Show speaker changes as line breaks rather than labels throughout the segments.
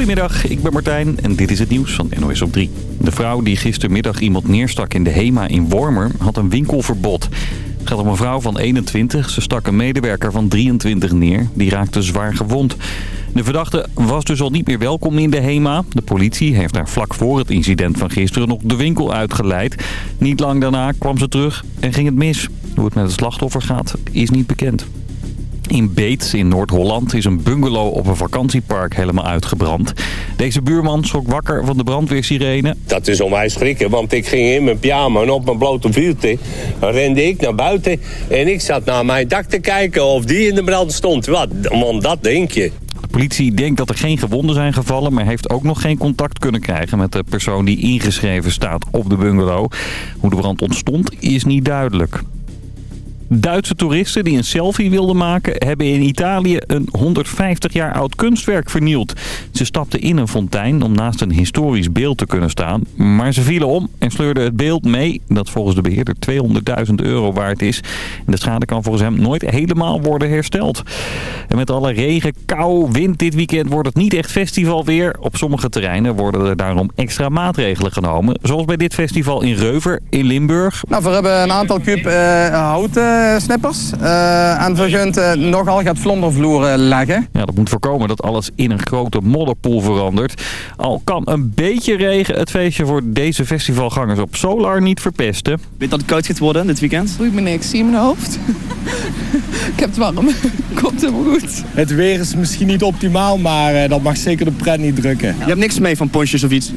Goedemiddag, ik ben Martijn en dit is het nieuws van NOS op 3. De vrouw die gistermiddag iemand neerstak in de HEMA in Wormer had een winkelverbod. Het gaat om een vrouw van 21. Ze stak een medewerker van 23 neer. Die raakte zwaar gewond. De verdachte was dus al niet meer welkom in de HEMA. De politie heeft haar vlak voor het incident van gisteren nog de winkel uitgeleid. Niet lang daarna kwam ze terug en ging het mis. Hoe het met het slachtoffer gaat, is niet bekend. In Beet in Noord-Holland is een bungalow op een vakantiepark helemaal uitgebrand. Deze buurman schrok wakker van de brandweersirene.
Dat is onwijs schrikken, want ik ging in mijn pyjama en op mijn blote voeten rende ik naar buiten. En ik zat naar mijn dak te kijken of die in de brand stond. Wat, man, dat denk je.
De politie denkt dat er geen gewonden zijn gevallen... maar heeft ook nog geen contact kunnen krijgen met de persoon die ingeschreven staat op de bungalow. Hoe de brand ontstond is niet duidelijk. Duitse toeristen die een selfie wilden maken... hebben in Italië een 150 jaar oud kunstwerk vernield. Ze stapten in een fontein om naast een historisch beeld te kunnen staan. Maar ze vielen om en sleurden het beeld mee... dat volgens de beheerder 200.000 euro waard is. En de schade kan volgens hem nooit helemaal worden hersteld. En met alle regen, kou, wind dit weekend wordt het niet echt festival weer. Op sommige terreinen worden er daarom extra maatregelen genomen. Zoals bij dit festival in Reuver in Limburg.
Nou, we hebben een aantal kuub uh, houten snippers. Uh, en vergunt uh, nogal gaat vlondervloeren leggen.
Ja, dat moet voorkomen dat alles in een grote modderpoel verandert. Al kan een beetje regen het feestje voor deze festivalgangers op Solar niet verpesten.
Weet dat het koud gaat worden dit weekend?
Doe ik me niks, zie je mijn hoofd? ik heb het warm. Komt helemaal goed.
Het weer is misschien niet optimaal, maar uh, dat mag zeker de pret niet drukken.
Je hebt niks mee van ponchjes of iets?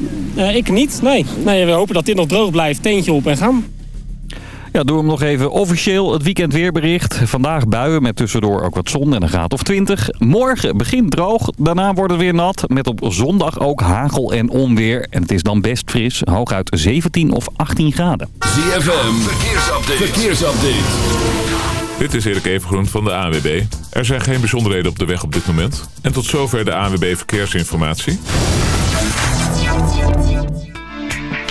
ik niet, nee. nee. We hopen dat dit nog droog blijft. Teentje op en gaan.
Ja, doe hem nog even officieel het weekend weerbericht. Vandaag buien met tussendoor ook wat zon en een graad of 20. Morgen begint droog, daarna wordt het weer nat. Met op zondag ook hagel en onweer. En het is dan best fris, hooguit 17 of 18 graden.
ZFM, verkeersupdate. verkeersupdate.
Dit is Erik Evengroen van de ANWB. Er zijn geen bijzonderheden op de weg op dit moment. En tot zover de ANWB Verkeersinformatie.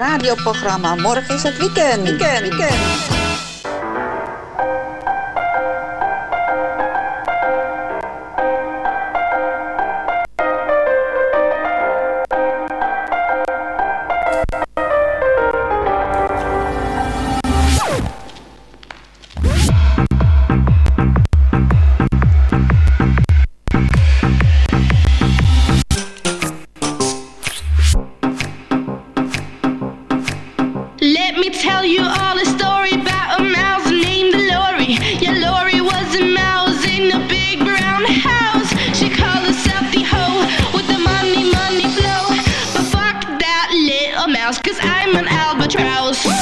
Radioprogramma. Morgen is het weekend. Weekend, weekend. tell you all a story about a mouse named Lori. Yeah, Lori was a mouse in a big brown house. She called herself the hoe with the money, money flow. But fuck that little mouse, cause I'm an albatross. Woo!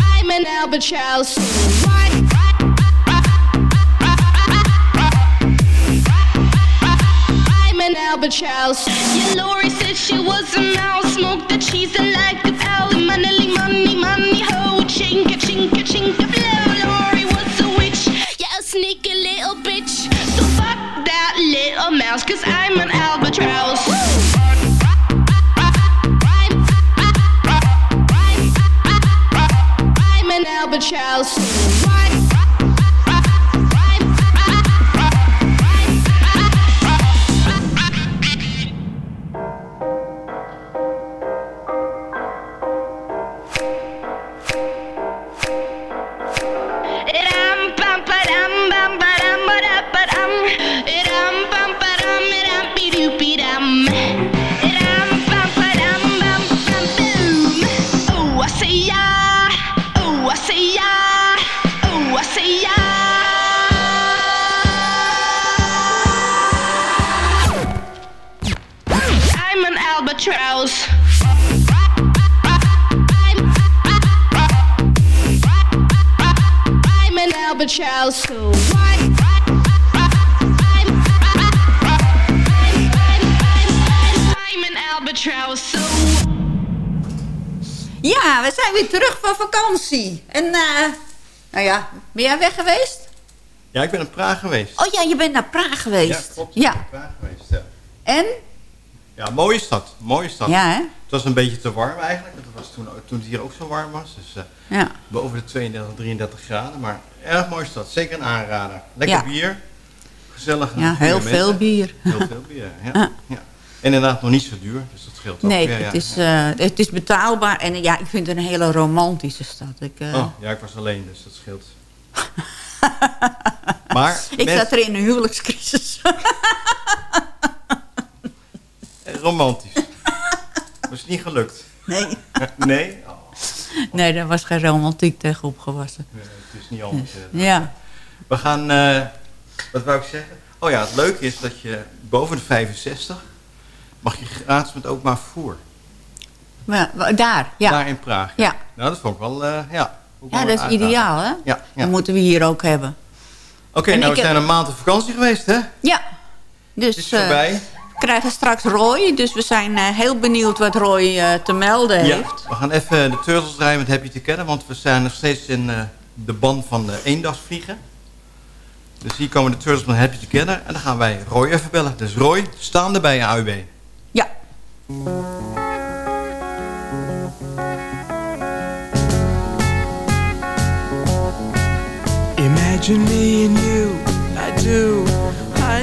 I'm an albatross. House. Yeah, Lori said she was a mouse. Smoked the cheese and liked the power. Money, money, money, ho. Chinka, chinka, chinka, blow. Lori was a witch. Yeah, a sneaky little bitch. So fuck that little mouse, cause I'm an owl.
Ja, we zijn weer terug van vakantie. En, eh, nou ja, ben jij weg geweest?
Ja, ik ben in Praag geweest.
Oh ja, je bent naar Praag geweest.
Ja, klopt.
Ja.
Ik ben in Praag geweest, ja.
En?
Ja, mooie stad. Mooie stad.
Ja, hè?
Het was een beetje te warm eigenlijk. Het was toen, toen het hier ook zo warm was. Dus eh,
Ja.
boven de 32, 33 graden. Maar erg mooie stad. Zeker een aanrader. Lekker
Ja.
bier. Gezellig.
Ja, heel veel bier.
Heel veel bier, ja.
Ja.
ja. En inderdaad nog niet zo duur. Dus dat scheelt ook
Nee, het, is, eh, het is betaalbaar. En ja, ik vind het een hele romantische stad. Ik, eh,
Oh, ja, ik was alleen, dus dat scheelt. maar
ik
met-
zat er in een huwelijkscrisis.
romantisch. Was het niet gelukt?
Nee.
nee? Oh,
nee, daar was geen romantiek tegen opgewassen.
nee, het is niet anders. eh.
Ja.
We gaan, eh, wat wou ik zeggen? Oh ja, het leuke is dat je boven de 65 mag je gratis met openbaar vervoer.
Maar, wa- daar, ja.
Daar in Praag.
Ja.
Nou, dat vond ik wel, eh, ja. ook
Ja, dat is ideaal, hè?
Ja, ja.
Dat moeten we hier ook hebben.
Oké, nou we
heb-
zijn een maand op vakantie geweest, hè?
Ja. Dus
Het is
eh,
voorbij.
we krijgen straks Roy. Dus we zijn eh, heel benieuwd wat Roy eh, te melden
Ja,
heeft.
we gaan even de Turtles draaien met Happy Together, want we zijn nog steeds in eh, de band van de eendagsvliegen. Dus hier komen de Turtles met Happy Together en dan gaan wij Roy even bellen. Dus Roy, staande bij je AUB.
Ja.
Imagine me and you, I do.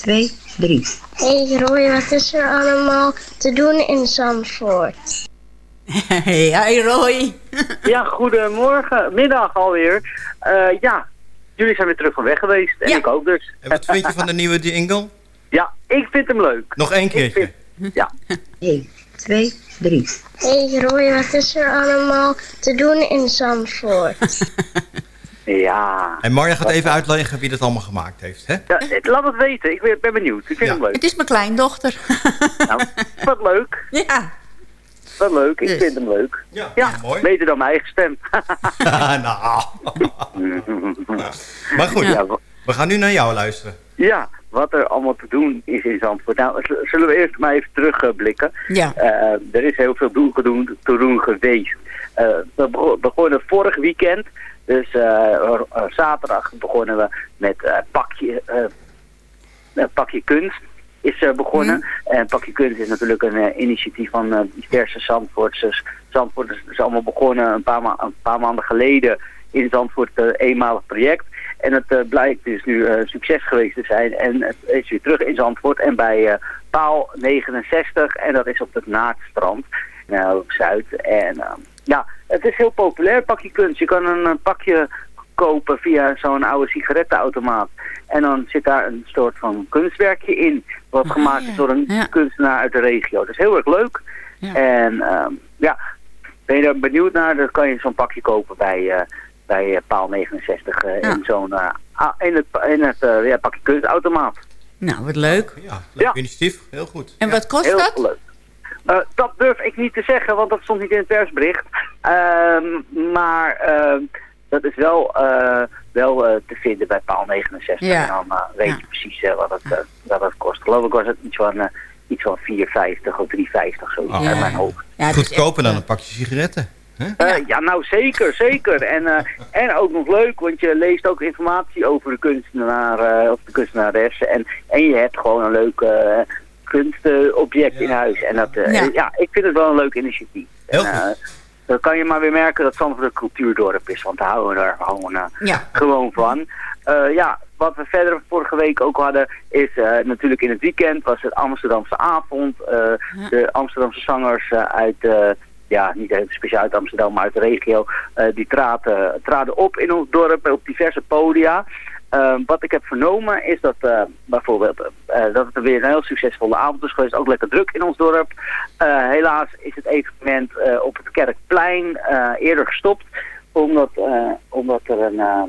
2, 3.
Hey Roy, wat is er allemaal te doen in Zandvoort?
Hey Roy.
ja, goedemorgen. Middag alweer. Eh, ja, jullie zijn weer terug van weg geweest. En ik ook dus.
En wat vind je van de nieuwe jingle?
Ja, ik vind hem leuk.
Nog één keer.
Ja.
1, 2, 3.
Hey Roy, wat is er allemaal te doen in Zandvoort?
Ja.
En Marja gaat even uitleggen wie dat allemaal gemaakt heeft. Hè?
ja het- laat het weten. Ik ben, ben benieuwd. Ik vind het leuk.
Het is mijn kleindochter.
Nou, wat leuk.
Ja.
Wat leuk. Ik
Dus.
vind hem leuk.
Ja, mooi.
Beter dan mijn eigen stem.
nou. Maar goed,
Ja,
we gaan nu naar jou luisteren.
Ja, wat er allemaal te doen is in Zandvoort. Nou, zullen we eerst maar even terugblikken.
Ja.
Eh, er is heel veel doen, te doen geweest. Eh, we bego- begonnen vorig weekend. Dus eh, eh, zaterdag begonnen we met eh, pakje, pakje kunst. Is begonnen. En Pakje Kunst is natuurlijk een initiatief van diverse Zandvoorters. Zandvoort is, allemaal begonnen een paar, een paar maanden geleden in Zandvoort, een eenmalig project. En het blijkt dus nu eh, succes geweest te zijn. En het is weer terug in Zandvoort en bij paal 69. En dat is op het Naakstrand, uh, op Zuid. En eh, ja, het is heel populair, pakje kunst. Je kan een, eh, pakje kopen via zo'n oude sigarettenautomaat. En dan zit daar een soort van kunstwerkje in. Wat gemaakt is door een kunstenaar uit de regio. Dat is heel erg leuk. En ehm, ja, ben je er benieuwd naar, dan kan je zo'n pakje kopen bij, eh, bij eh, paal 69 eh, in zo'n in het, in het ja, pakje kunstautomaat.
Nou, wat leuk.
Ja, leuk initiatief. Heel goed.
En wat kost
Heel
dat?
leuk. Eh, dat durf ik niet te zeggen, want dat stond niet in het persbericht. Ehm, maar ehm, dat is wel, eh, wel eh, te vinden bij paal 69.
Ja.
En dan eh, weet je precies wat, het, wat het kost. Geloof ik was het iets van, iets van 4,50 of 3,50 zo
Oh.
uit mijn hoofd.
Goedkoper dan een pakje sigaretten.
Eh, ja, nou zeker, zeker. En, eh, en ook nog leuk, want je leest ook informatie over de kunstenaar eh, of de kunstenares. En, en je hebt gewoon een leuk kunstobject in huis. En dat, eh,
Ja.
ja. ik vind het wel een leuk initiatief.
Heel
En, eh, dan kan je maar weer merken dat Zandvoort een cultuurdorp is, want daar houden we er gewoon, eh,
Ja.
gewoon van. Ja, wat we verder vorige week ook hadden, is natuurlijk in het weekend was het Amsterdamse avond. De Amsterdamse zangers uit, ja, niet heel speciaal uit Amsterdam, maar uit de regio, die traden, traden op in ons dorp op diverse podia. Eh, wat ik heb vernomen is dat eh, bijvoorbeeld eh, dat het weer een heel succesvolle avond is geweest. Ook lekker druk in ons dorp. Eh, helaas is het evenement eh, op het Kerkplein eh, eerder gestopt. Omdat, eh, omdat er een eh,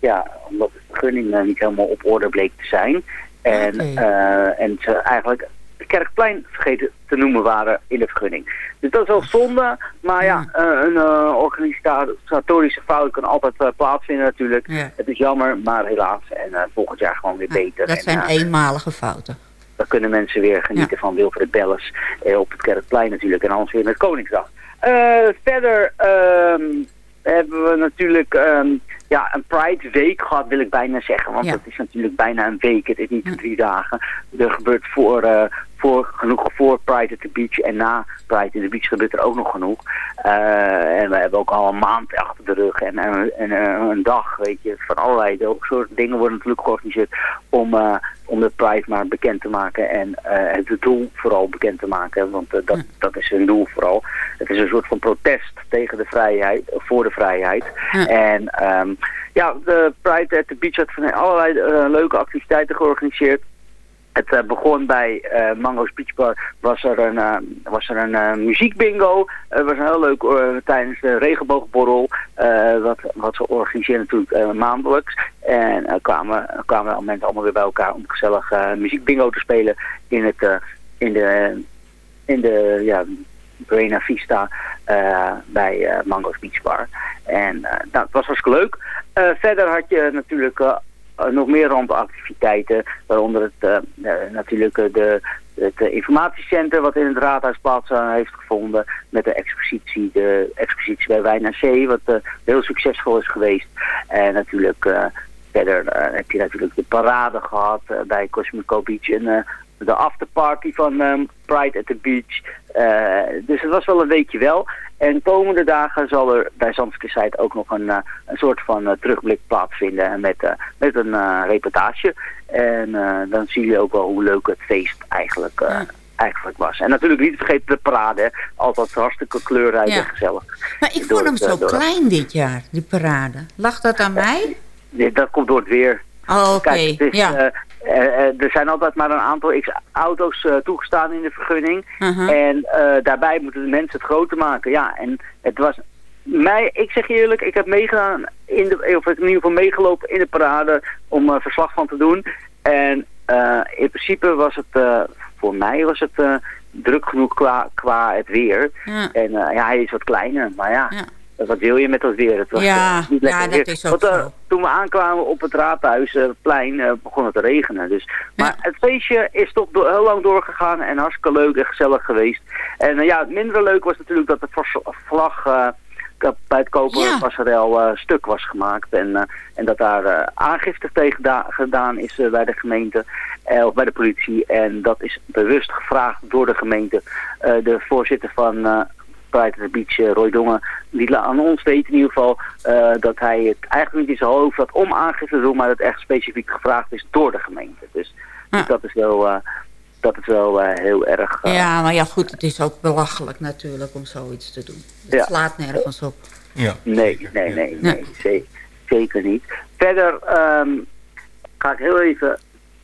ja, omdat de vergunning eh, niet helemaal op orde bleek te zijn. En, eh, en ze eigenlijk Kerkplein vergeten te noemen waren in de vergunning. Dus dat is wel zonde, maar ja, eh, een eh, organisatorische fout kan altijd eh, plaatsvinden natuurlijk.
Ja.
Het is jammer, maar helaas. En volgend jaar gewoon weer beter.
Dat
En,
zijn eenmalige fouten.
dan kunnen mensen weer genieten van Wilfred Belles op het Kerkplein natuurlijk. En anders weer met Koningsdag. Verder ehm, hebben we natuurlijk ehm, ja, een Pride Week gehad, wil ik bijna zeggen. Want
Ja.
het is natuurlijk bijna een week. Het is niet drie dagen. Er gebeurt voor, voor genoeg voor Pride at the Beach. En na Pride at the Beach gebeurt er ook nog genoeg. Eh, en we hebben ook al een maand achter de rug. En, en, en, eh, een dag, weet je, van allerlei soorten dingen worden natuurlijk georganiseerd om, eh, om de Pride maar bekend te maken. En het doel vooral bekend te maken. Want dat, dat is hun doel vooral. Het is een soort van protest tegen de vrijheid, voor de vrijheid. En ehm, ja, de Pride at the Beach had van allerlei leuke activiteiten georganiseerd. Het eh, begon bij eh, Mango's Beach Bar, was er een, eh, was er een muziekbingo. Het was een heel leuk tijdens de regenboogborrel, wat, wat ze organiseren natuurlijk maandelijks. En er kwamen, kwamen mensen allemaal weer bij elkaar om gezellig muziekbingo te spelen in, het, in de, in de ja, Buena Vista bij Mango's Beach Bar. En dat was hartstikke leuk. Verder had je natuurlijk nog meer randactiviteiten, waaronder het, eh, eh, natuurlijk eh, de, het eh, informatiecentrum wat in het raadhuis plaats eh, heeft gevonden met de expositie, de expositie bij Wijn aan Zee, wat eh, heel succesvol is geweest. En natuurlijk eh, verder eh, heb je natuurlijk de parade gehad eh, bij Cosmico Beach en eh, de afterparty van ehm, Pride at the Beach. Eh, dus het was wel een weekje wel. En komende dagen zal er bij Zandvoort Site ook nog een, eh, een soort van eh, terugblik plaatsvinden met, met een reportage. En dan zien jullie ook wel hoe leuk het feest eigenlijk, eigenlijk was. En natuurlijk niet vergeten de parade. hè. Altijd hartstikke kleurrijk
Ja.
en gezellig.
Maar ik vond hem
het,
zo
door-
klein dit jaar, die parade. Lag dat aan mij?
Nee, dat komt door het weer.
Oh, oké.
Kijk, het is,
ja.
Er zijn altijd maar een aantal x auto's eh, toegestaan in de vergunning.
Uh-huh.
En eh, daarbij moeten de mensen het groter maken. Ja, en het was mij, ik zeg je eerlijk, ik heb meegedaan, in de, of in ieder geval meegelopen in de parade om eh, verslag van te doen. En eh, in principe was het, eh, voor mij was het eh, druk genoeg qua, qua het weer.
Ja.
En eh, ja, hij is wat kleiner, maar ja. Wat wil je met dat weer? Het was
Ja,
eh, niet lekker
ja, dat
weer.
is ook
Want, eh, toen we aankwamen op het raadhuisplein eh begon het te regenen. Dus. Maar het feestje is toch heel lang doorgegaan en hartstikke leuk en gezellig geweest. En ja, het mindere leuk was natuurlijk dat de vlag bij het kopen
Ja.
passerel stuk was gemaakt. En, en dat daar aangifte tegen da- gedaan is bij de gemeente of bij de politie. En dat is bewust gevraagd door de gemeente. De voorzitter van... Pride at the Beach, Roy Dongen, die aan ons weet in ieder geval eh, dat hij het eigenlijk niet in zijn hoofd had om aangifte te doen, maar dat het echt specifiek gevraagd is door de gemeente. Dus, dus dat is wel, eh, dat is wel eh, heel erg...
Ja, maar ja, goed, het is ook belachelijk natuurlijk om zoiets te doen. Het
Ja.
slaat nergens op.
Ja.
Nee, nee, nee, nee, ze- zeker niet. Verder ehm, ga ik heel even,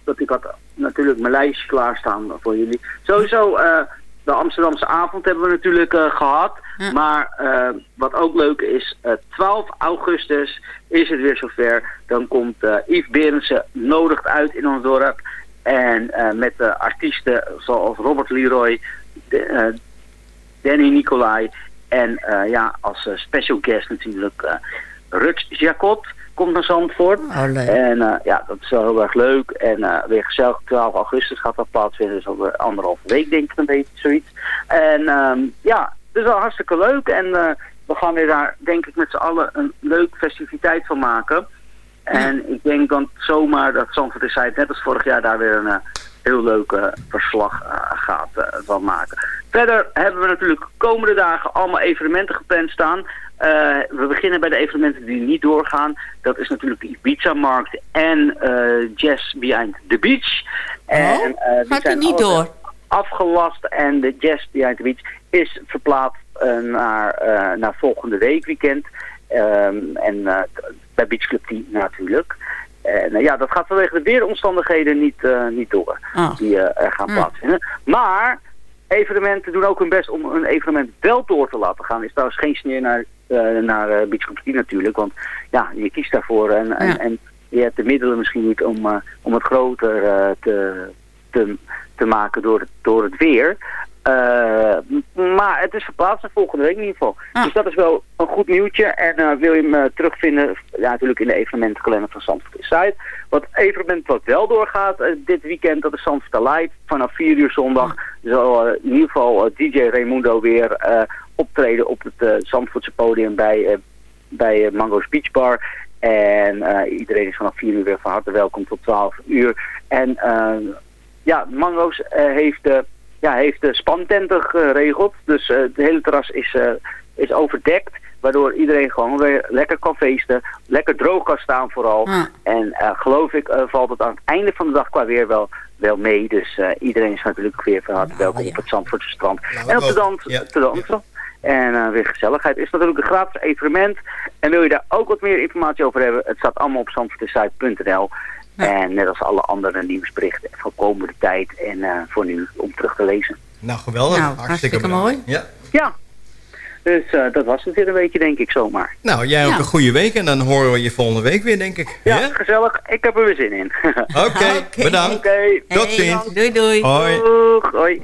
dat ik had natuurlijk mijn lijstje klaarstaan voor jullie. Sowieso, eh, de Amsterdamse avond hebben we natuurlijk eh, gehad. Maar eh, wat ook leuk is, eh, 12 augustus is het weer zover. Dan komt eh, Yves Berendsen nodigt uit in ons dorp. En eh, met de artiesten zoals Robert Leroy, de, eh, Danny Nicolai en eh, ja, als eh, special guest natuurlijk eh Rux Jacot komt naar Zandvoort.
Oh.
En eh, ja, dat is wel heel erg leuk. En eh, weer gezellig, 12 augustus gaat dat plaatsvinden. Dus over anderhalve week denk ik een beetje zoiets. En ehm, ja, het is wel hartstikke leuk. En eh, we gaan weer daar denk ik met z'n allen een leuk festiviteit van maken. En ik denk dan zomaar dat Zandvoort is Zuid, net als vorig jaar, daar weer een heel leuk eh, verslag gaat van maken. Verder hebben we natuurlijk komende dagen allemaal evenementen gepland staan. Eh, we beginnen bij de evenementen die niet doorgaan. Dat is natuurlijk de Ibiza-markt en eh, Jazz Behind the Beach. En, eh, die
gaat
zijn
niet door?
afgelast en de Jazz Behind the Beach is verplaatst naar, naar volgende week weekend. Ehm, en bij Beach Club 10 natuurlijk. En eh, ja, dat gaat vanwege de weeromstandigheden niet, niet door.
Ah.
Die er gaan
Hm.
plaatsvinden. Maar evenementen doen ook hun best om een evenement wel door te laten gaan. Is trouwens geen sneer naar, naar eh, Club 10 natuurlijk. Want ja, je kiest daarvoor en, en,
Ja.
en je hebt de middelen misschien niet om, eh, om het groter te, te, te maken door het, door het weer. Maar het is verplaatst naar volgende week in ieder geval. Dus dat is wel een goed nieuwtje. En wil je hem terugvinden, ja, natuurlijk in de evenementenkalender van Zandvoort Inside. Wat evenement wat wel doorgaat dit weekend, dat is Zandvoort. Vanaf 4 uur zondag zal eh, in ieder geval DJ Raimundo weer optreden op het eh, Zandvoortse podium bij, eh, bij eh, Mango's Beach Bar. En eh, iedereen is vanaf 4 uur weer van harte welkom tot 12 uur. En eh, ja, Mango's eh, heeft, ja, heeft de spantenten geregeld. Dus eh, het hele terras is, eh, is overdekt. Waardoor iedereen gewoon weer lekker kan feesten. Lekker droog kan staan vooral. En eh, geloof ik eh, valt het aan het einde van de dag qua weer wel, wel mee. Dus eh, iedereen is natuurlijk weer van harte welkom op het Zandvoortse strand. en op de dans, dansen. En eh, weer gezelligheid. is natuurlijk een gratis evenement. En wil je daar ook wat meer informatie over hebben? Het staat allemaal op zandvoortesite.nl. En net als alle andere nieuwsberichten van komende tijd. En eh, voor nu om terug te lezen.
Nou, geweldig.
Nou, hartstikke mooi.
Ja.
Ja. Dus eh, dat was het weer een beetje, denk ik, zomaar.
Nou, jij ook
Ja.
een goede week en dan horen we je volgende week weer, denk ik.
Ja, gezellig. Ik heb er weer zin in.
Oké, bedankt.
Oké.
Tot
Hey,
ziens.
Doei, doei.
Hoi.
Doeg. Hoi.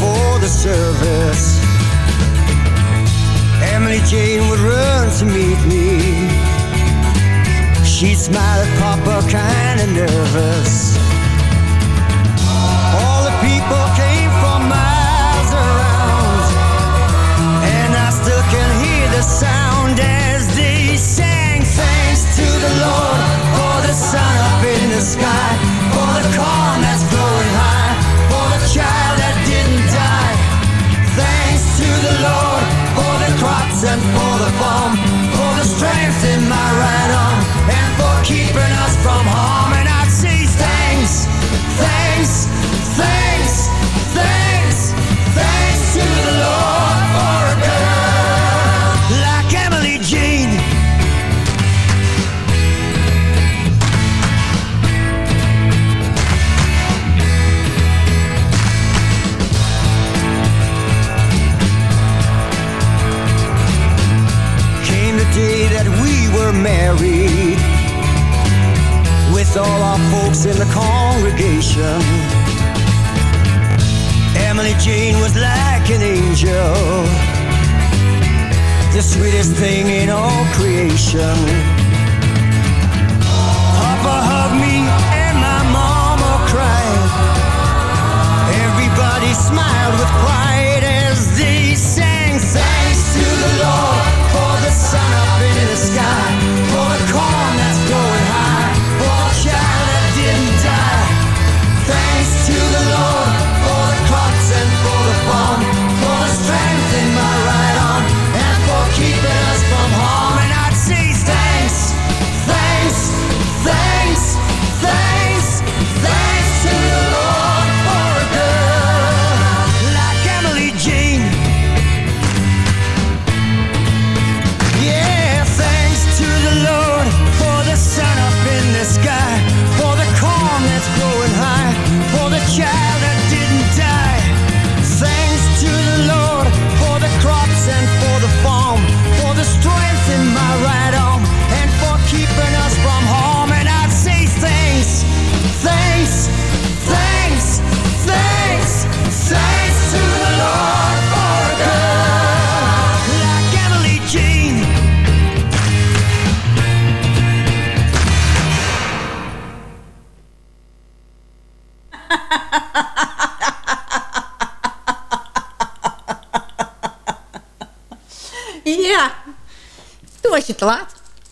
for the service. Emily Jane would run to meet me. She'd smile at Papa, kinda nervous. All the people came from miles around, and I still can hear the sound as they sang thanks to the Lord. With all our folks in the congregation. Emily Jane was like an angel, the sweetest thing in all creation. Papa hugged me and my mama cried. Everybody smiled with pride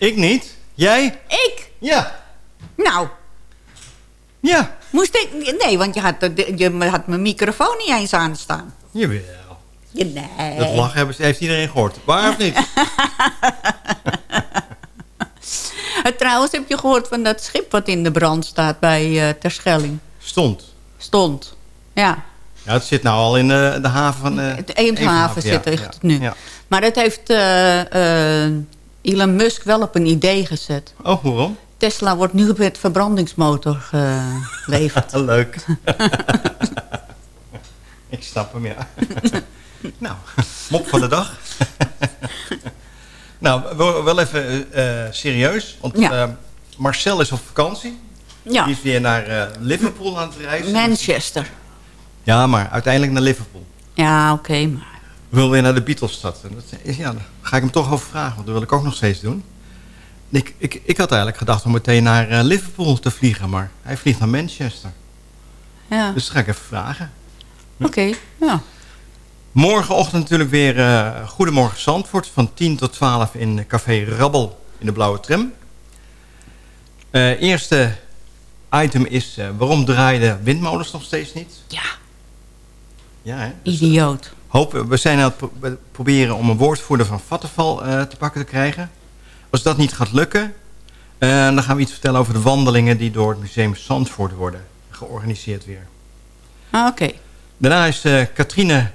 Ik niet. Jij?
Ik?
Ja.
Nou.
Ja.
Moest ik... Nee, want je had, je had mijn microfoon niet eens aanstaan.
Jawel.
Ja, nee.
Dat lachen hebben- heeft iedereen gehoord. Waar of niet?
Eh, Trouwens, heb je gehoord van dat schip wat in de brand staat bij eh Terschelling?
Stond.
Stond. Ja.
Ja, het zit nou al in de, de haven van... eh
De Eemshaven
ja,
zit
ja,
nu.
Ja.
Maar dat heeft eh, eh, Elon Musk wel op een idee gezet.
Oh, waarom?
Tesla wordt nu met verbrandingsmotor geleverd.
Leuk. Ik snap hem, ja. nou, mop van de dag. nou, wel, even eh, serieus. Want
Ja.
eh, Marcel is op vakantie.
Ja.
Die is weer naar eh, Liverpool aan het reizen.
Manchester.
Ja, maar uiteindelijk naar Liverpool.
Ja, oké. maar
Wil weer naar de Beatlesstad. En dat is- ja, daar ga ik hem toch over vragen. Want dat wil ik ook nog steeds doen. Ik, ik, ik had eigenlijk gedacht om meteen naar eh, Liverpool te vliegen. Maar hij vliegt naar Manchester.
ja.
Dus dat ga ik even vragen.
Oké, ja.
Morgenochtend natuurlijk weer eh, Goedemorgen Zandvoort. Van 10 tot 12 in Café Rabbel in de Blauwe Tram. Eh, eerste item is... waarom draaien windmolens nog steeds niet?
Ja.
Ja, hè?
Idioot.
We zijn aan het proberen om een woordvoerder van Vattenval eh, te pakken te krijgen. Als dat niet gaat lukken, eh, dan gaan we iets vertellen over de wandelingen die door het Museum Zandvoort worden georganiseerd weer.
Ah, oké.
Daarna is eh Katrine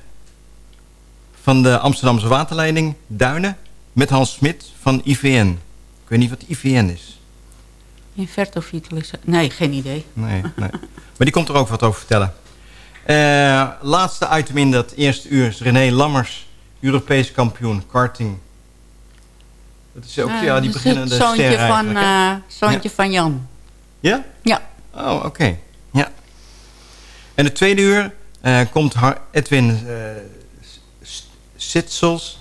van de Amsterdamse waterleiding Duinen met Hans Smit van IVN. Ik weet niet wat IVN is.
Invertovitalisme. Nee, geen idee.
Nee, nee. Maar die komt er ook wat over vertellen. Eh, laatste item in dat eerste uur is René Lammers, Europees kampioen karting. Dat is ook
Ah,
ja, die beginnende
het zoontje
ster
van, eh, zoontje van Jan.
Ja?
Ja.
Oh, oké. Ja. En het tweede uur eh, komt Edwin Sitsels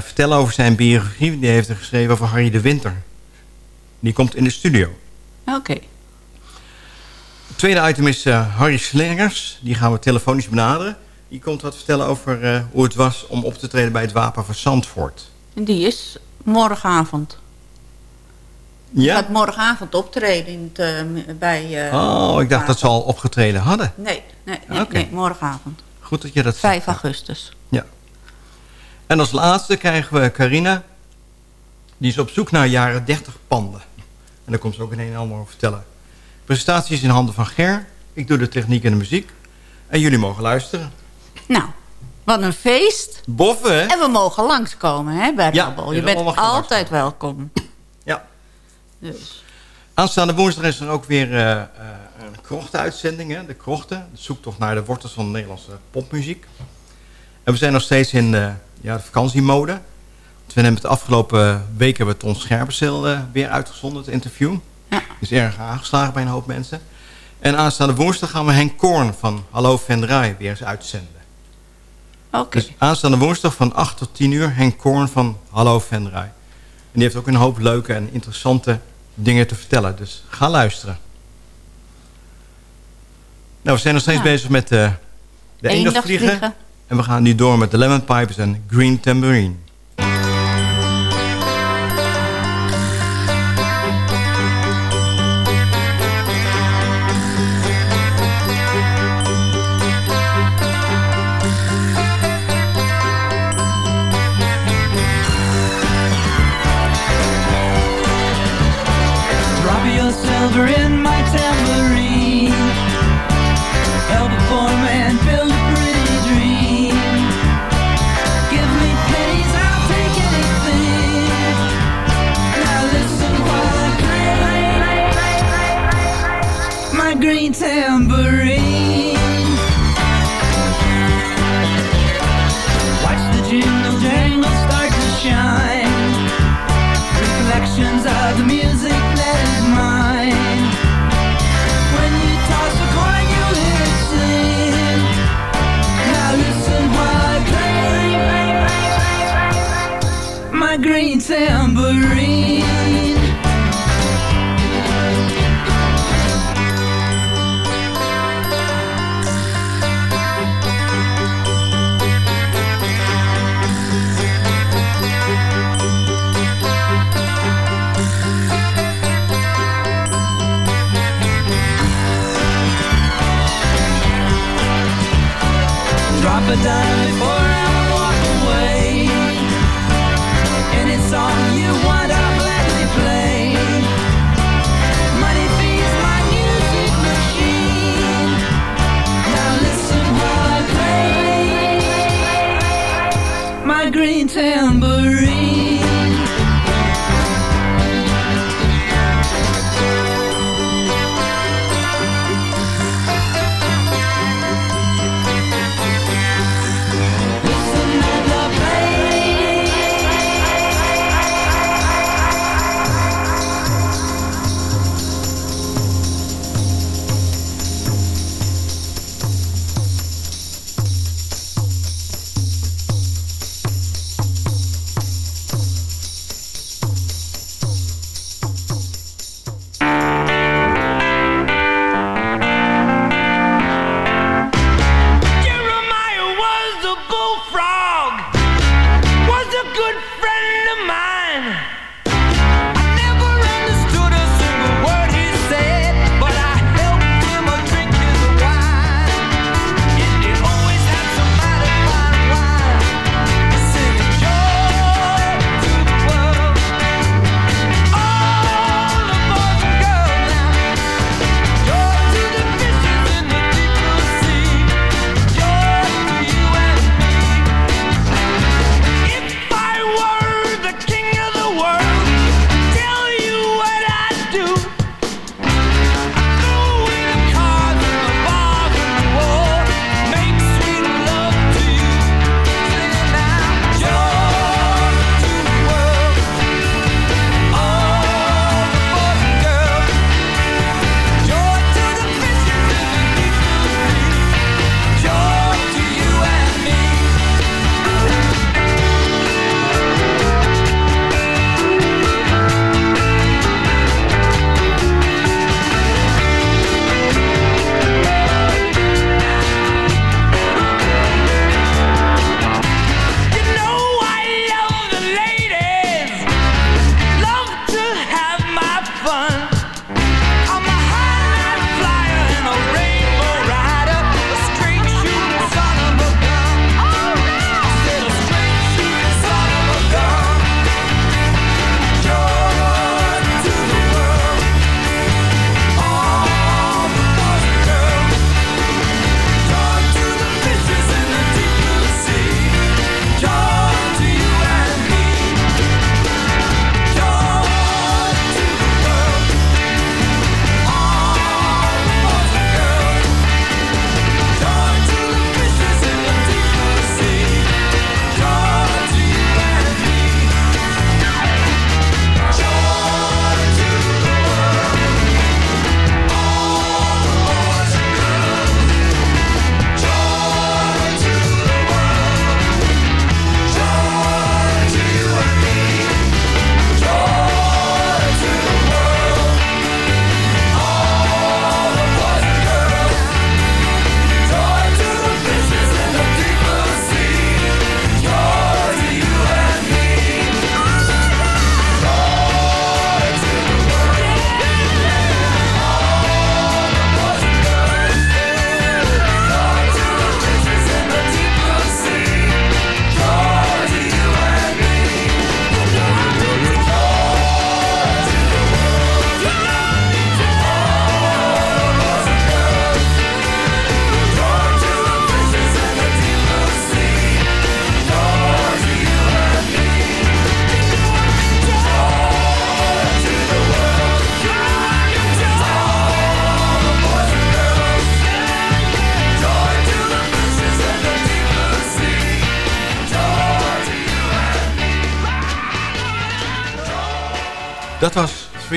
vertellen over zijn biografie. Die heeft er geschreven over Harry de Winter. Die komt in de studio.
Oké.
Tweede item is eh, Harry Slingers. Die gaan we telefonisch benaderen. Die komt wat vertellen over eh, hoe het was om op te treden bij het Wapen van Zandvoort.
En die is morgenavond.
Ja?
Gaat morgenavond optreden in het, eh, bij...
Oh, ik dacht dat ze al opgetreden hadden.
Nee, nee, nee,
Oké.
nee, morgenavond.
Goed dat je dat
5
zegt, ja.
augustus.
Ja. En als laatste krijgen we Carina. Die is op zoek naar jaren 30 panden. En daar komt ze ook in een en ander over vertellen. Presentatie is in handen van Ger. Ik doe de techniek en de muziek. En jullie mogen luisteren.
Nou, wat een feest.
Boffen, hè?
En we mogen langskomen hè, bij
Ja, je
bent altijd welkom.
Ja.
Dus.
Aanstaande woensdag is er ook weer eh, een krochtenuitzending. Hè? De krochten. De zoektocht naar de wortels van de Nederlandse popmuziek. En we zijn nog steeds in eh, ja, de vakantiemode.
We hebben het afgelopen week hebben we Ton Scherpenzeel weer uitgezonden, het interview. Is erg aangeslagen bij een hoop mensen. En aanstaande woensdag gaan we Henk Koorn van Hallo Vendraai weer eens uitzenden.
Oké.
Dus aanstaande woensdag van 8 tot 10 uur Henk Koorn van Hallo Vendraai. En die heeft ook een hoop leuke en interessante dingen te vertellen. Dus ga luisteren. Nou, we zijn nog steeds
Ja.
bezig met eh, de eendagsvliegen.
Eendagsvliegen.
En we gaan nu door met de Lemon Pipes en Green Tambourine.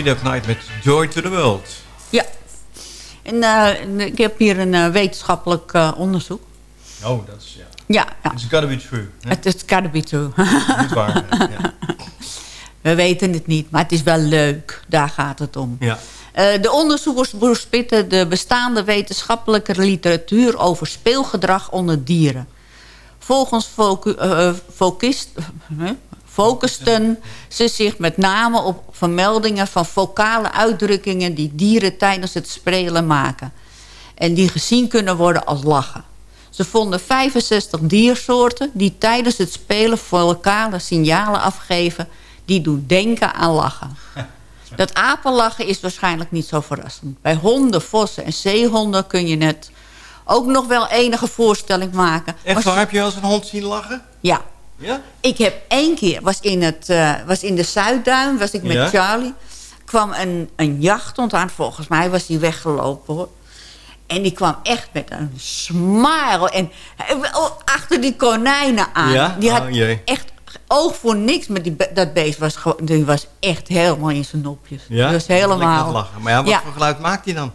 Day Night met Joy to the World.
Ja. En eh, ik heb hier een eh, wetenschappelijk eh, onderzoek.
Oh, dat is... Ja.
Ja, ja.
It's gotta be true.
Het is gotta be true.
Niet waar. Ja.
We weten het niet, maar het is wel leuk. Daar gaat het om.
ja.
De onderzoekers doorspitten de bestaande wetenschappelijke literatuur over speelgedrag onder dieren. Volgens focu focust, eh, focusten ze zich met name op vermeldingen van vocale uitdrukkingen die dieren tijdens het spelen maken. En die gezien kunnen worden als lachen. Ze vonden 65 diersoorten die tijdens het spelen vocale signalen afgeven die doen denken aan lachen. Dat apenlachen is waarschijnlijk niet zo verrassend. Bij honden, vossen en zeehonden kun je net ook nog wel enige voorstelling maken.
Echt
Maar
waar, heb je wel eens een hond zien lachen?
Ja.
Ja?
Ik heb één keer, was in, het, eh, was in de Zuidduin, was ik met
Ja?
Charlie. kwam een, een jachthond aan, volgens mij was die weggelopen hoor. En die kwam echt met een smile en oh, achter die konijnen aan.
Ja?
Die had
Oh,
echt oog voor niks, maar die, dat beest was, die was echt helemaal in zijn nopjes.
Ja?
Die was helemaal...
lachen. Maar ja, wat voor geluid maakt hij dan?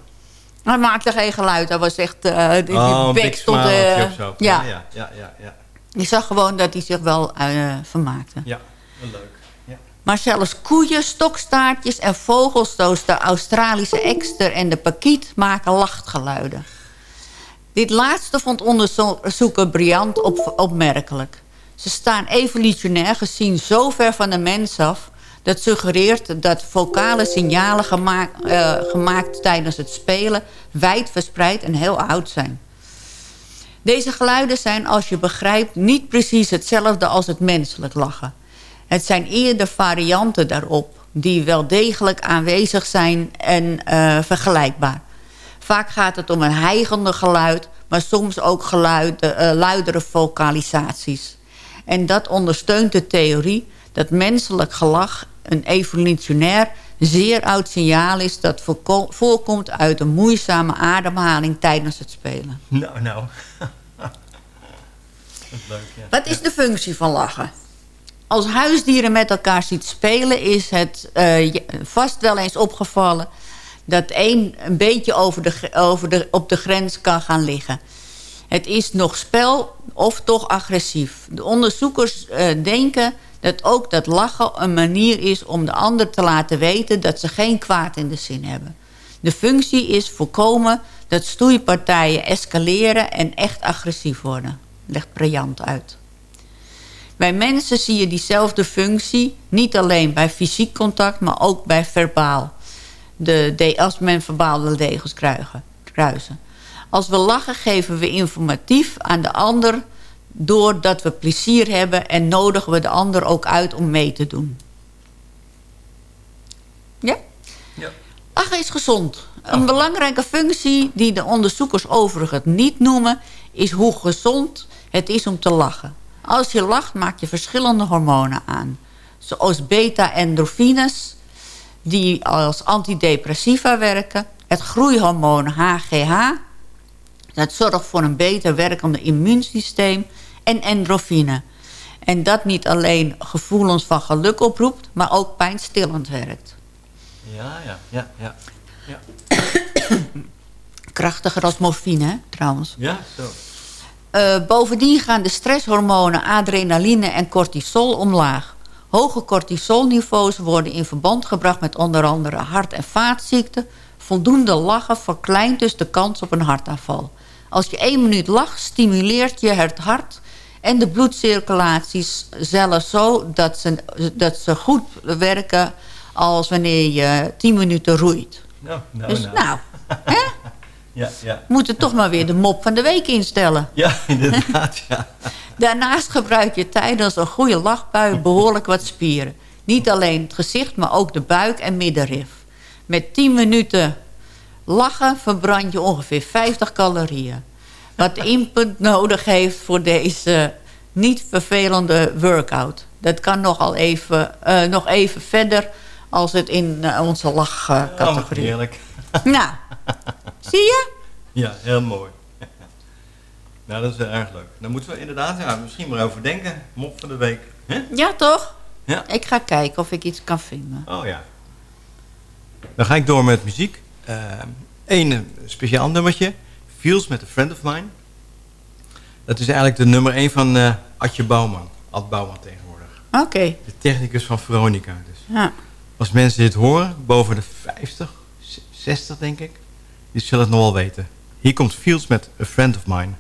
Hij maakte geen geluid, hij was echt... eh die, die
oh,
bek stond... eh, ja.
ja, ja, ja, ja.
Je zag gewoon dat hij zich wel eh, vermaakte.
Ja, wel leuk. Ja.
Maar zelfs koeien, stokstaartjes en vogels... zoals de Australische ekster en de pakiet maken lachtgeluiden. Dit laatste vond onderzoeker Briand op, opmerkelijk. Ze staan evolutionair gezien zo ver van de mens af... dat suggereert dat vocale signalen gemaakt, eh, gemaakt tijdens het spelen... wijd verspreid en heel oud zijn. Deze geluiden zijn, als je begrijpt, niet precies hetzelfde als het menselijk lachen. Het zijn eerder varianten daarop, die wel degelijk aanwezig zijn en eh, vergelijkbaar. Vaak gaat het om een hijgende geluid, maar soms ook geluiden, eh, luidere vocalisaties. En dat ondersteunt de theorie dat menselijk gelach een evolutionair zeer oud signaal is... dat voorko- voorkomt uit een moeizame ademhaling tijdens het spelen.
Nou, nou. Wat leuk, ja.
Wat is de functie van lachen? Als huisdieren met elkaar ziet spelen... is het eh, vast wel eens opgevallen... dat één een beetje over de, over de, op de grens kan gaan liggen. Het is nog spel of toch agressief. De onderzoekers eh, denken dat ook dat lachen een manier is... om de ander te laten weten dat ze geen kwaad in de zin hebben. De functie is voorkomen dat stoeipartijen escaleren... en echt agressief worden. Legt Briant uit. Bij mensen zie je diezelfde functie niet alleen bij fysiek contact, maar ook bij verbaal. De, de, als men verbaal de regels kruigen, kruisen. Als we lachen geven we informatief aan de ander doordat we plezier hebben en nodigen we de ander ook uit om mee te doen. Ja?
Ja.
Lachen is gezond. Een belangrijke functie die de onderzoekers overigens niet noemen... is hoe gezond het is om te lachen. Als je lacht maak je verschillende hormonen aan. Zoals beta-endorfines, die als antidepressiva werken. Het groeihormoon HGH, dat zorgt voor een beter werkende immuunsysteem. En endorfine. En dat niet alleen gevoelens van geluk oproept... maar ook pijnstillend werkt.
Ja, ja, ja, ja. Ja,
Krachtiger als morfine, hè, trouwens.
ja zo.
Eh, bovendien gaan de stresshormonen adrenaline en cortisol omlaag. Hoge cortisolniveaus worden in verband gebracht met onder andere hart- en vaatziekten. Voldoende lachen verkleint dus de kans op een hartaanval. Als je één minuut lacht, stimuleert je het hart en de bloedcirculaties zelfs zo dat ze, dat ze goed werken als wanneer je tien minuten roeit.
Nou, nou,
dus
nou.
nou,
Ja, ja.
we moeten toch maar weer de mop van de week instellen.
Ja, inderdaad, ja.
Daarnaast gebruik je tijdens een goede lachbui behoorlijk wat spieren. Niet alleen het gezicht, maar ook de buik en middenrif. Met 10 minuten lachen verbrand je ongeveer 50 calorieën. Wat input nodig heeft voor deze niet vervelende workout. Dat kan nogal even, eh, nog even verder als het in eh, onze
Oh,
lachcategorie.
heerlijk.
nou, zie je?
Ja, heel mooi. Nou, dat is wel erg leuk. Dan moeten we inderdaad ja, misschien maar over denken. Mop van de week. Hè?
Ja, toch?
Ja.
Ik ga kijken of ik iets kan vinden.
Oh ja.
Dan ga ik door met muziek. Eén speciaal nummertje. Feels met a Friend of Mine. Dat is eigenlijk de nummer 1 van eh Adje Bouwman. Ad Bouwman tegenwoordig.
Oké.
De technicus van Veronica. Dus.
Ja.
Als mensen dit horen, boven de 50, 60 denk ik, die zullen het nog wel weten. Hier komt Fields met A Friend of Mine.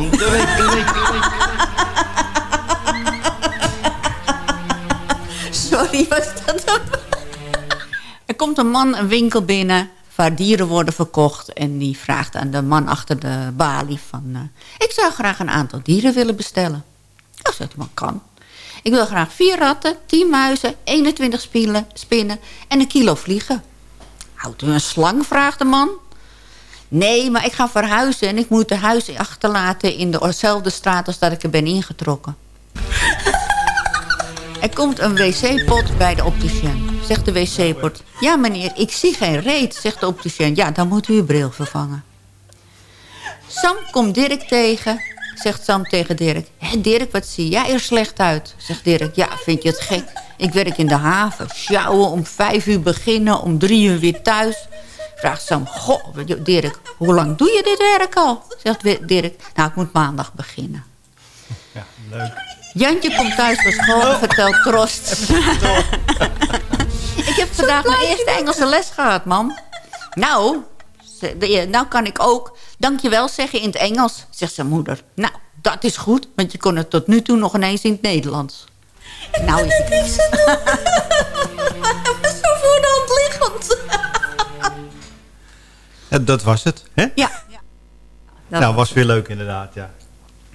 Van de week. De week, de week.
Sorry, wat is dat? er komt een man een winkel binnen. waar dieren worden verkocht. En die vraagt aan de man achter de balie van... eh, ik zou graag een aantal dieren willen bestellen. Ja, zegt de man, kan. Ik wil graag vier ratten, tien muizen, 21 spinnen, spinnen en een kilo vliegen. Houdt u een slang, vraagt de man. Nee, maar ik ga verhuizen en ik moet het huis achterlaten... in dezelfde straat als dat ik er ben ingetrokken. Er komt een wc-pot bij de opticien. Zegt de wc-pot. Ja meneer, ik zie geen reet, zegt de opticien. Ja, dan moet u uw bril vervangen. Sam komt Dirk tegen. Zegt Sam tegen Dirk. Hé Dirk, wat zie jij er slecht uit? Zegt Dirk. Ja, vind je het gek? Ik werk in de haven. Sjouwen, om vijf uur beginnen, om drie uur weer thuis. Vraagt Sam. Goh, Dirk, hoe lang doe je dit werk al? Zegt Dirk. Nou, ik moet maandag beginnen.
Ja, leuk.
Jantje komt thuis van school en vertelt trost. ik heb vandaag mijn eerste Engelse les gehad, mam. Nou, nou kan ik ook dankjewel zeggen in het Engels, zegt zijn moeder. Nou, dat is goed, want je kon het tot nu toe nog ineens in het Nederlands. nou is het niks Zo voor
Ja, dat was het, hè?
Ja. Dat
nou, was weer leuk inderdaad, ja.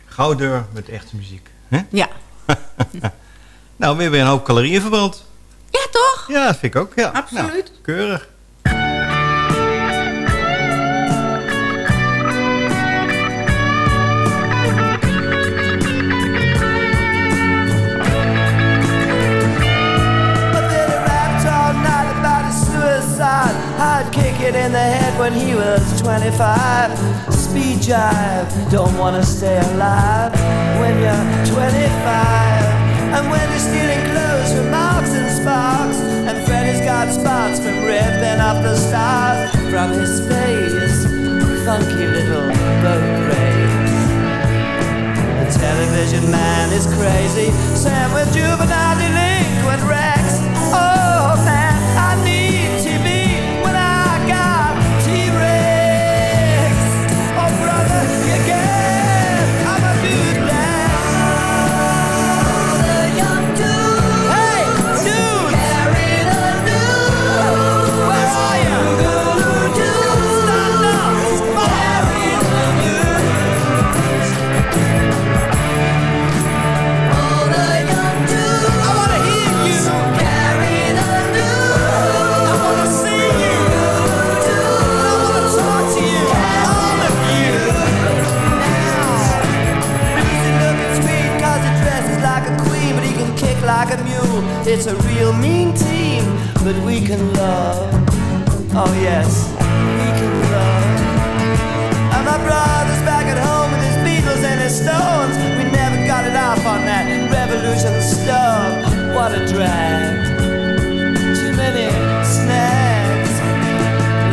Gouddeur met echte muziek. Hè?
Ja.
nou, weer weer een hoop calorieën verbrand.
Ja, toch?
Ja, dat vind ik ook, ja.
Absoluut.
Nou, keurig.
But I'd kick it in the head when he was 25. Speed jive, don't wanna stay alive when you're 25. And when you're stealing clothes from Marks and Sparks. And Freddy's got spots from ripping off the stars from his face. Funky little boat race. The television man is crazy. Sam with juvenile delinquent Rex. It's a real mean team, but we can love. Oh yes, we can love. And my brother's back at home with his Beatles and his Stones. We never got it off on that revolution stuff. What a drag. Too many snacks.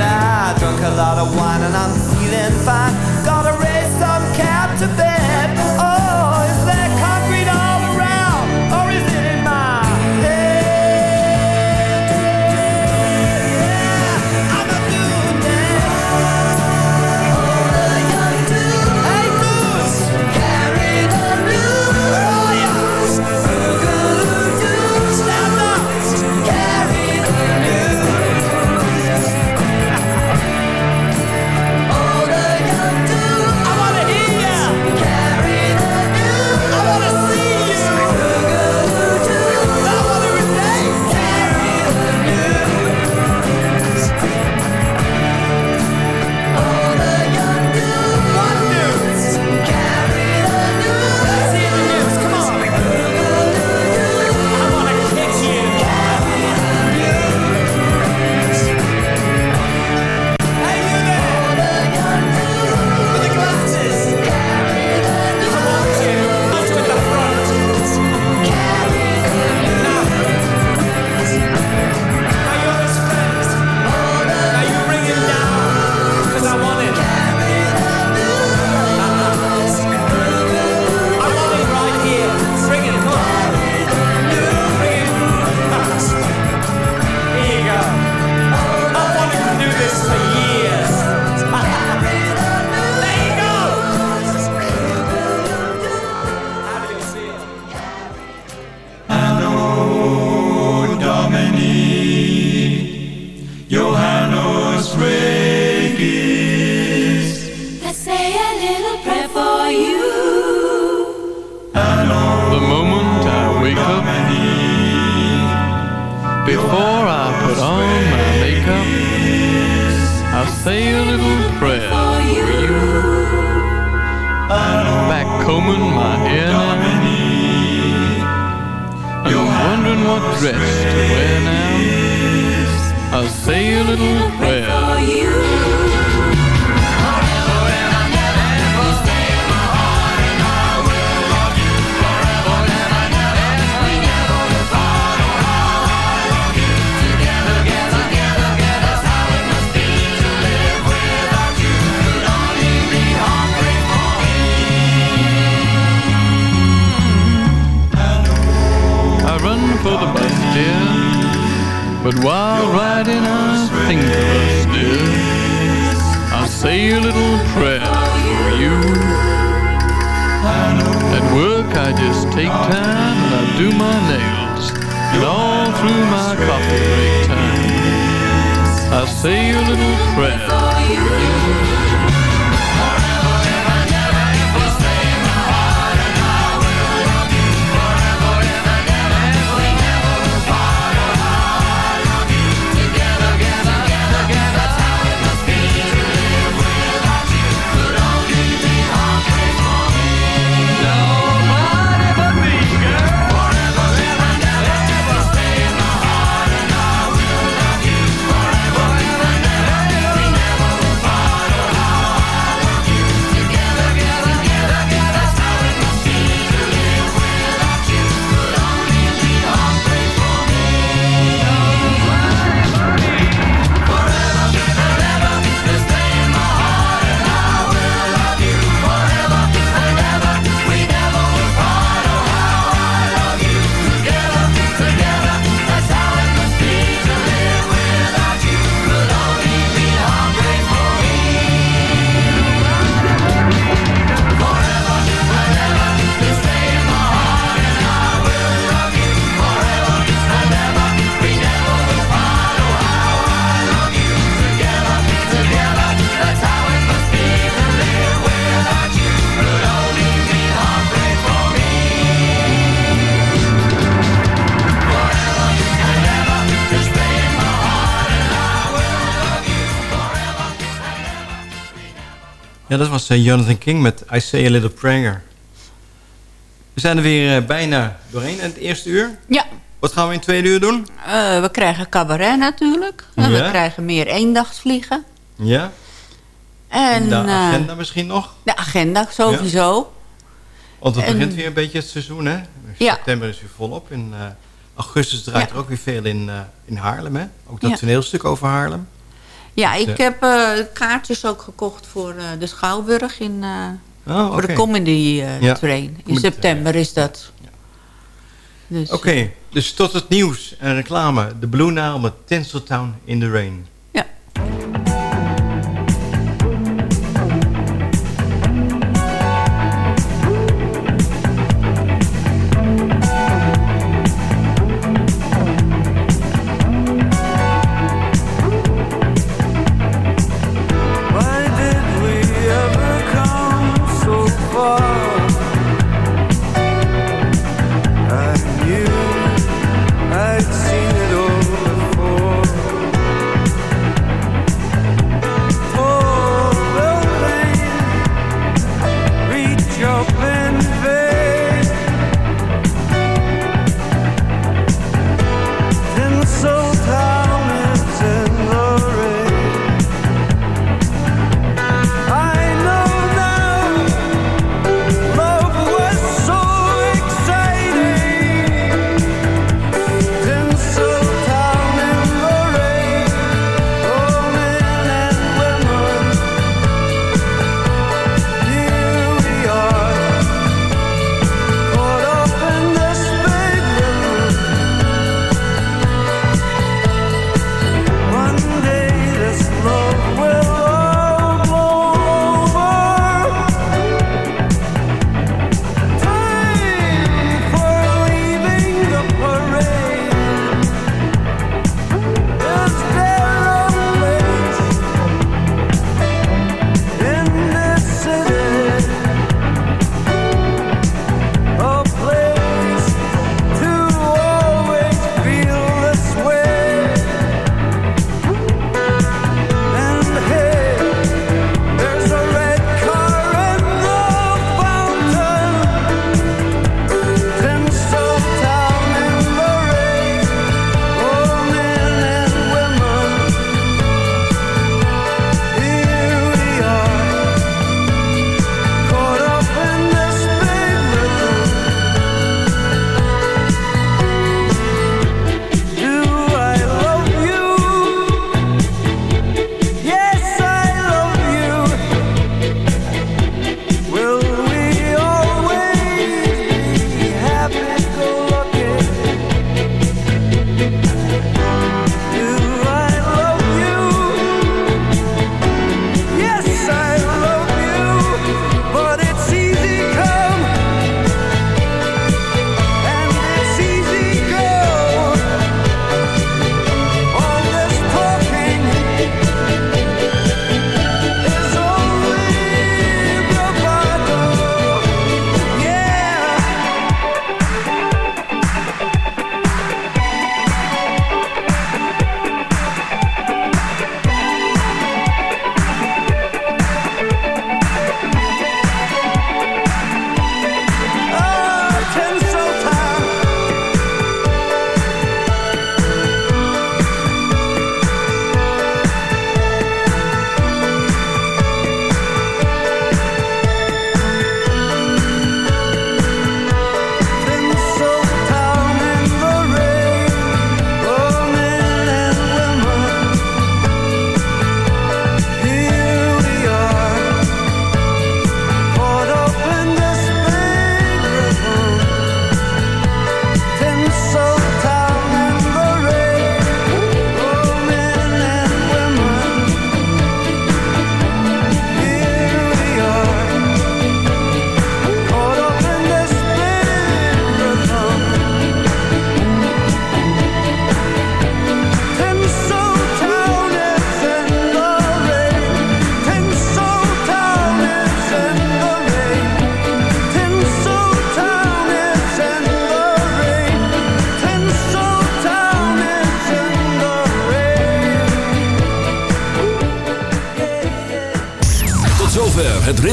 Nah, I drunk a lot of wine and I'm feeling fine. Gotta raise some cap to bed.
Ja, dat was eh, Jonathan King met I Say A Little Prayer. We zijn er weer eh, bijna doorheen in het eerste uur.
Ja.
Wat gaan we in het tweede uur doen?
Eh, we krijgen cabaret natuurlijk. En
Ja.
we krijgen meer eendagsvliegen.
Ja?
En,
de agenda misschien nog?
de agenda sowieso.
Want het
En-
begint weer een beetje het seizoen, hè?
Ja.
September is weer volop. In augustus draait er ook weer veel in, in Haarlem, hè? Ook dat toneelstuk over Haarlem.
Ja, ik
Ja.
heb eh, kaartjes ook gekocht voor eh, de Schouwburg in, eh,
Oh,
voor de comedy eh,
Ja,
train. In september is dat. Dus,
Oké, dus tot het nieuws en reclame. De Blue Nile met Tinseltown in the Rain.